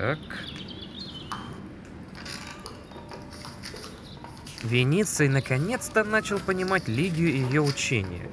Так. Вениций наконец-то начал понимать Лидию и ее учение.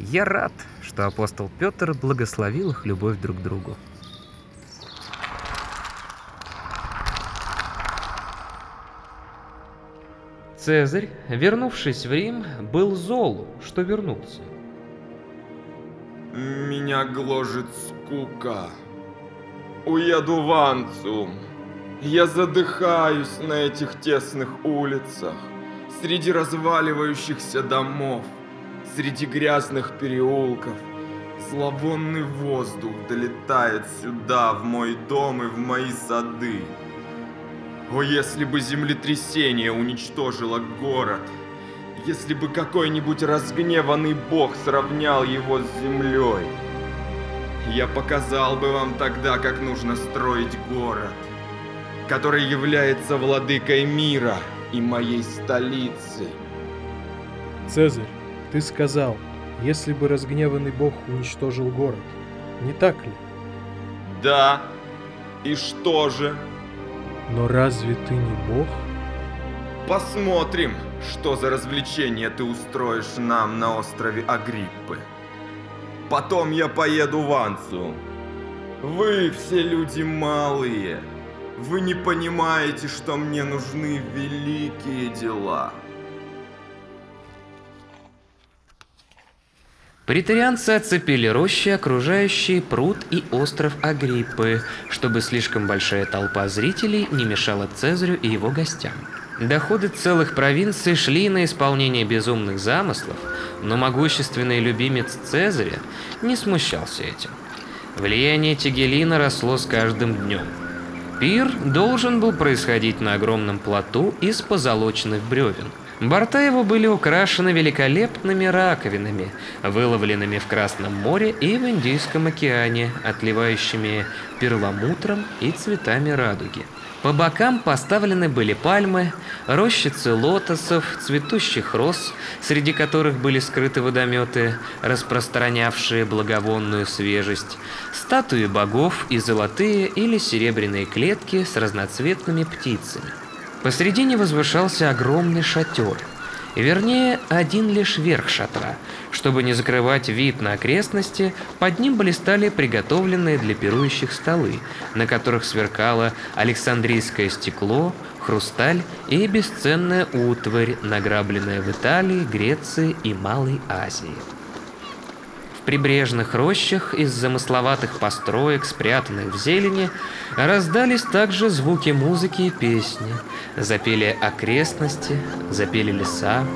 Я рад, что апостол Петр благословил их любовь друг к другу. Цезарь, вернувшись в Рим, был зол, что вернулся. Меня гложет скука. Уеду в Анциум. Я задыхаюсь на этих тесных улицах, среди разваливающихся домов, среди грязных переулков. Зловонный воздух долетает сюда, в мой дом и в мои сады. О, если бы землетрясение уничтожило город, если бы какой-нибудь разгневанный бог сравнял его с землей. Я показал бы вам тогда, как нужно строить город, который является владыкой мира и моей столицей. Цезарь, ты сказал, если бы разгневанный бог уничтожил город. Не так ли? Да. И что же? Но разве ты не бог? Посмотрим, что за развлечение ты устроишь нам на острове Агриппы. Потом я поеду в Анцу. Вы все люди малые. Вы не понимаете, что мне нужны великие дела. Притарианцы оцепили рощи, окружающие пруд и остров Агриппы, чтобы слишком большая толпа зрителей не мешала Цезарю и его гостям. Доходы целых провинций шли на исполнение безумных замыслов, но могущественный любимец Цезаря не смущался этим. Влияние Тигелина росло с каждым днем. Пир должен был происходить на огромном плоту из позолоченных бревен – Борта его были украшены великолепными раковинами, выловленными в Красном море и в Индийском океане, отливающими перламутром и цветами радуги. По бокам поставлены были пальмы, рощицы лотосов, цветущих роз, среди которых были скрыты водометы, распространявшие благовонную свежесть, статуи богов и золотые или серебряные клетки с разноцветными птицами. Посредине возвышался огромный шатер, вернее, один лишь верх шатра. Чтобы не закрывать вид на окрестности, под ним блистали приготовленные для пирующих столы, на которых сверкало александрийское стекло, хрусталь и бесценная утварь, награбленная в Италии, Греции и Малой Азии прибрежных рощах из замысловатых построек, спрятанных в зелени, раздались также звуки музыки и песни. Запели окрестности, запели леса,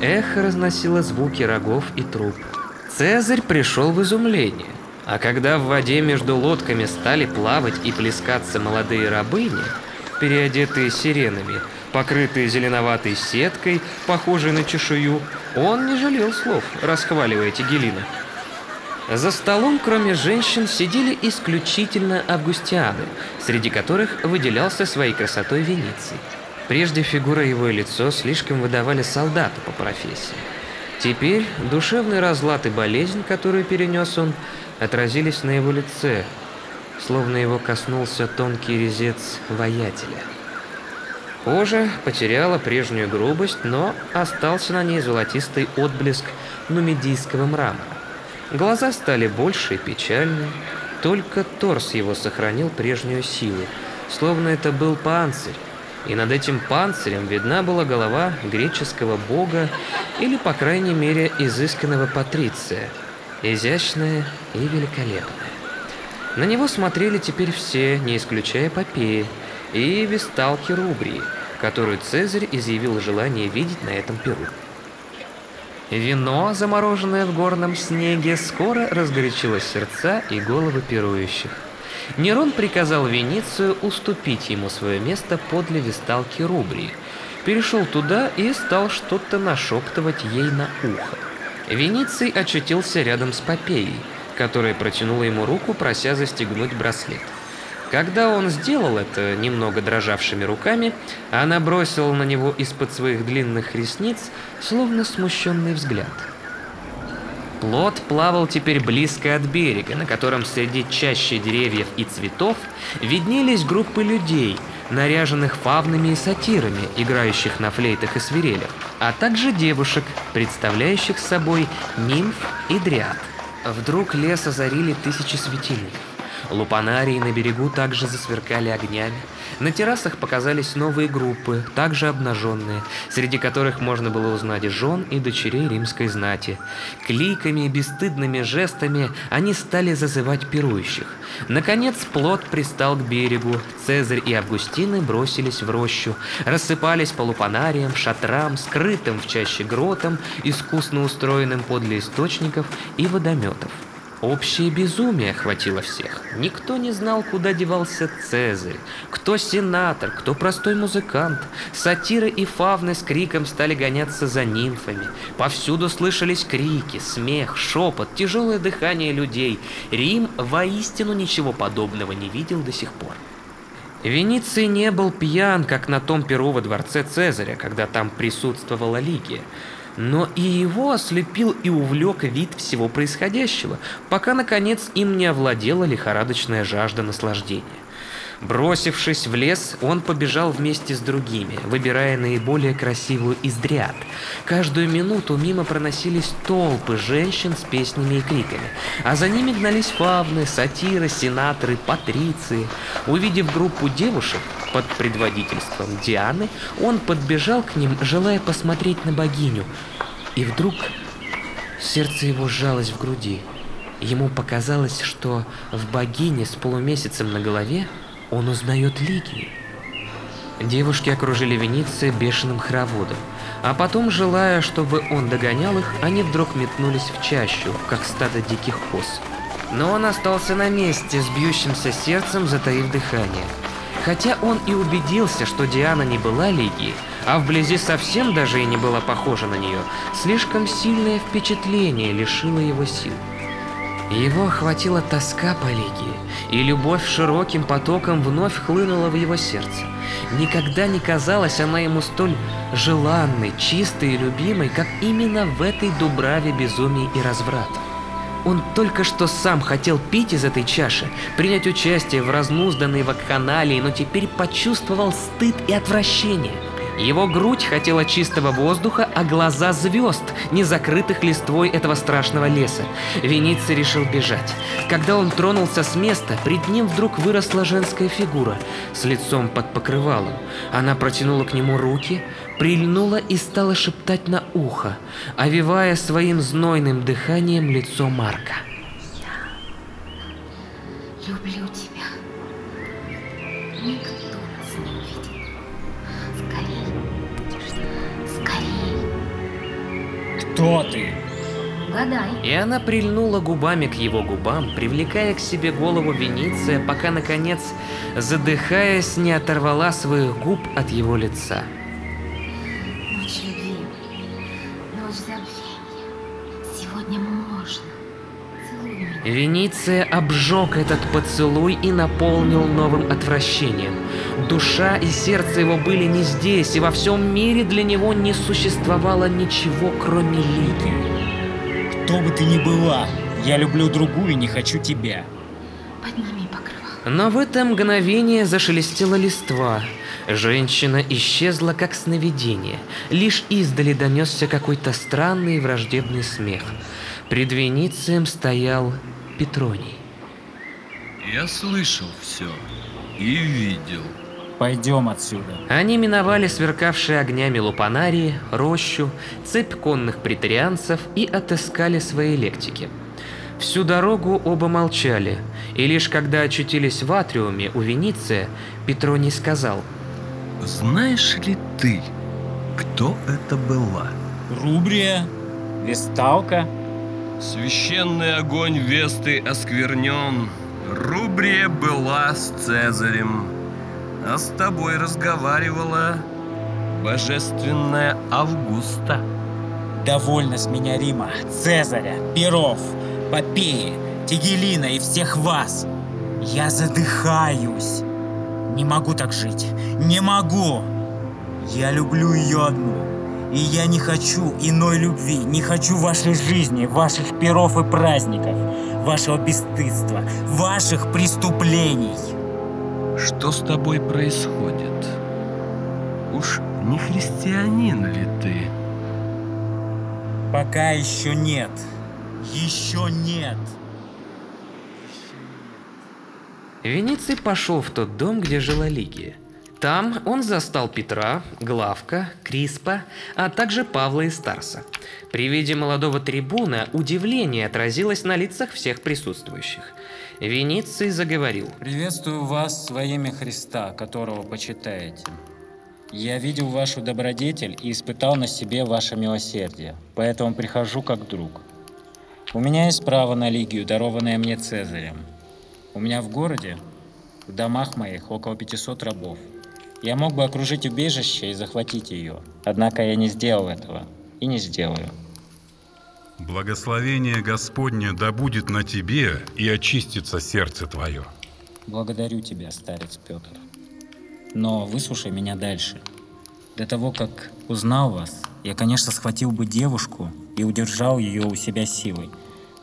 эхо разносило звуки рогов и труб. Цезарь пришел в изумление. А когда в воде между лодками стали плавать и плескаться молодые рабыни, переодетые сиренами, покрытые зеленоватой сеткой, похожей на чешую, он не жалел слов, расхваливая Тигелина. За столом, кроме женщин, сидели исключительно августианы, среди которых выделялся своей красотой Вениций. Прежде фигура его и лицо слишком выдавали солдата по профессии. Теперь душевный разлад и болезнь, которую перенес он, отразились на его лице, словно его коснулся тонкий резец воятеля. Кожа потеряла прежнюю грубость, но остался на ней золотистый отблеск нумидийского мрамора. Глаза стали больше и печальнее, только торс его сохранил прежнюю силу, словно это был панцирь, и над этим панцирем видна была голова греческого бога или, по крайней мере, изысканного патриция, изящная и великолепная. На него смотрели теперь все, не исключая Попеи и весталки Рубрии, которую Цезарь изъявил желание видеть на этом перу. Вино, замороженное в горном снеге, скоро разгорячило сердца и головы пирующих. Нерон приказал Веницию уступить ему свое место подле весталки Рубрии. Перешел туда и стал что-то нашептывать ей на ухо. Вениций очутился рядом с Попеей, которая протянула ему руку, прося застегнуть браслет. Когда он сделал это немного дрожавшими руками, она бросила на него из-под своих длинных ресниц словно смущенный взгляд. Плот плавал теперь близко от берега, на котором среди чаще деревьев и цветов виднелись группы людей, наряженных фавнами и сатирами, играющих на флейтах и свирелях, а также девушек, представляющих собой нимф и дриад. Вдруг лес озарили тысячи светильников. Лупанарии на берегу также засверкали огнями. На террасах показались новые группы, также обнаженные, среди которых можно было узнать жен и дочерей римской знати. Кликами и бесстыдными жестами они стали зазывать пирующих. Наконец плот пристал к берегу. Цезарь и Августины бросились в рощу, рассыпались по лупанариям, шатрам, скрытым в чаще гротам, искусно устроенным подле источников и водометов. Общее безумие охватило всех. Никто не знал, куда девался Цезарь, кто сенатор, кто простой музыкант. Сатиры и фавны с криком стали гоняться за нимфами. Повсюду слышались крики, смех, шепот, тяжелое дыхание людей. Рим воистину ничего подобного не видел до сих пор. Вениций не был пьян, как на том перу во дворце Цезаря, когда там присутствовала Лигия. Но и его ослепил и увлек вид всего происходящего, пока, наконец, им не овладела лихорадочная жажда наслаждения. Бросившись в лес, он побежал вместе с другими, выбирая наиболее красивую из дряд. Каждую минуту мимо проносились толпы женщин с песнями и криками, а за ними гнались фавны, сатиры, сенаторы, патриции. Увидев группу девушек под предводительством Дианы, он подбежал к ним, желая посмотреть на богиню. И вдруг сердце его сжалось в груди. Ему показалось, что в богине с полумесяцем на голове он узнает Лигию. Девушки окружили Вениция бешеным хороводом, а потом, желая, чтобы он догонял их, они вдруг метнулись в чащу, как стадо диких коз. Но он остался на месте с бьющимся сердцем, затаив дыхание. Хотя он и убедился, что Диана не была Лигией, а вблизи совсем даже и не была похожа на нее, слишком сильное впечатление лишило его сил. Его охватила тоска по Лигии, и любовь широким потоком вновь хлынула в его сердце. Никогда не казалась она ему столь желанной, чистой и любимой, как именно в этой дубраве безумий и разврата. Он только что сам хотел пить из этой чаши, принять участие в разнузданной вакханалии, но теперь почувствовал стыд и отвращение – его грудь хотела чистого воздуха, а глаза звезд, не закрытых листвой этого страшного леса. Вениций решил бежать. Когда он тронулся с места, пред ним вдруг выросла женская фигура с лицом под покрывалом. Она протянула к нему руки, прильнула и стала шептать на ухо, овивая своим знойным дыханием лицо Марка. «Я люблю тебя. Никто Кто ты? Гадай. И она прильнула губами к его губам, привлекая к себе голову Вениция, пока, наконец, задыхаясь, не оторвала своих губ от его лица. Вениция обжег этот поцелуй и наполнил новым отвращением. Душа и сердце его были не здесь, и во всем мире для него не существовало ничего, кроме Лигии. Кто бы ты ни была, я люблю другую и не хочу тебя. Подними покрывало. Но в это мгновение зашелестела листва. Женщина исчезла, как сновидение. Лишь издали донесся какой-то странный враждебный смех. Пред Веницием стоял Петроний. Я слышал все и видел. Пойдем отсюда. Они миновали сверкавшие огнями лупанарии, рощу, цепь конных претарианцев и отыскали свои лектики. Всю дорогу оба молчали, и лишь когда очутились в атриуме у Вениция, Петроний сказал Знаешь ли ты, кто это была? Рубрия? Весталка? Священный огонь Весты осквернен. Рубрия была с Цезарем, а с тобой разговаривала божественная Августа. Довольно с меня Рима, Цезаря, Перов, Попеи, Тигелина и всех вас. Я задыхаюсь. Не могу так жить. Не могу. Я люблю ее одну. И я не хочу иной любви, не хочу вашей жизни, ваших перов и праздников, вашего бесстыдства, ваших преступлений. Что с тобой происходит? Уж не христианин ли ты? Пока еще нет. Еще нет. Вениций пошел в тот дом, где жила Лигия. Там он застал Петра, Главка, Криспа, а также Павла и Старса. При виде молодого трибуна удивление отразилось на лицах всех присутствующих. Вениций заговорил. Приветствую вас во имя Христа, которого почитаете. Я видел вашу добродетель и испытал на себе ваше милосердие, поэтому прихожу как друг. У меня есть право на Лигию, дарованное мне Цезарем. У меня в городе, в домах моих, около 500 рабов. Я мог бы окружить убежище и захватить ее, однако я не сделал этого и не сделаю. Благословение Господне да будет на тебе и очистится сердце твое. Благодарю тебя, старец Петр. Но выслушай меня дальше. До того, как узнал вас, я, конечно, схватил бы девушку и удержал ее у себя силой.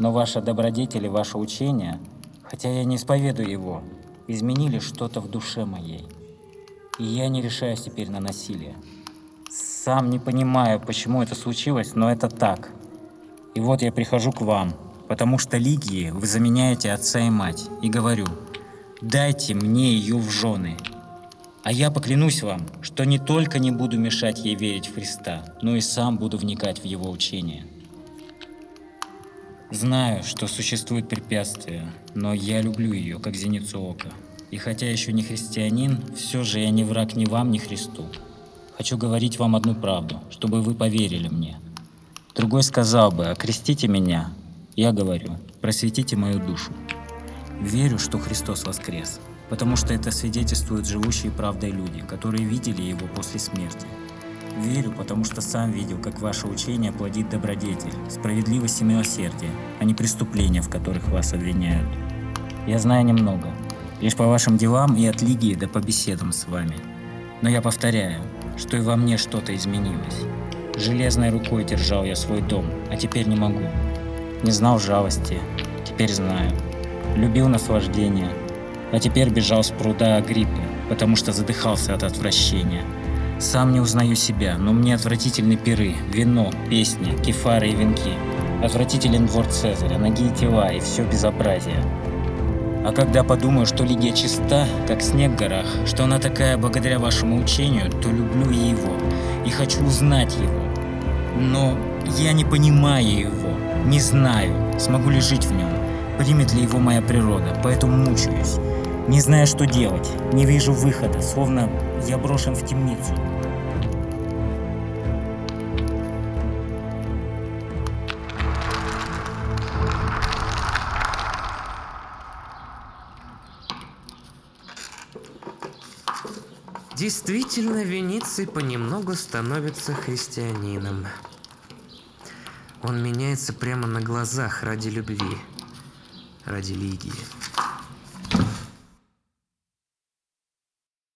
Но ваша добродетель и ваше учение, хотя я не исповедую его, изменили что-то в душе моей. И я не решаюсь теперь на насилие. Сам не понимаю, почему это случилось, но это так. И вот я прихожу к вам, потому что Лигии вы заменяете отца и мать, и говорю, дайте мне ее в жены. А я поклянусь вам, что не только не буду мешать ей верить в Христа, но и сам буду вникать в его учение. Знаю, что существуют препятствия, но я люблю ее, как зеницу ока. И хотя еще не христианин, все же я не враг ни вам, ни Христу. Хочу говорить вам одну правду, чтобы вы поверили мне. Другой сказал бы, окрестите меня. Я говорю, просветите мою душу. Верю, что Христос воскрес, потому что это свидетельствуют живущие правдой люди, которые видели Его после смерти. Верю, потому что сам видел, как ваше учение плодит добродетель, справедливость и милосердие, а не преступления, в которых вас обвиняют. Я знаю немного, лишь по вашим делам и от Лигии да по беседам с вами. Но я повторяю, что и во мне что-то изменилось. Железной рукой держал я свой дом, а теперь не могу. Не знал жалости, теперь знаю. Любил наслаждение, а теперь бежал с пруда Агриппы, потому что задыхался от отвращения. Сам не узнаю себя, но мне отвратительны пиры, вино, песни, кефары и венки. Отвратителен двор Цезаря, ноги и тела и все безобразие. А когда подумаю, что Лигия чиста, как снег в горах, что она такая благодаря вашему учению, то люблю и его, и хочу узнать его. Но я не понимаю его, не знаю, смогу ли жить в нем, примет ли его моя природа, поэтому мучаюсь. Не знаю, что делать, не вижу выхода, словно я брошен в темницу. Действительно, Вениций понемногу становится христианином. Он меняется прямо на глазах ради любви, ради Лигии.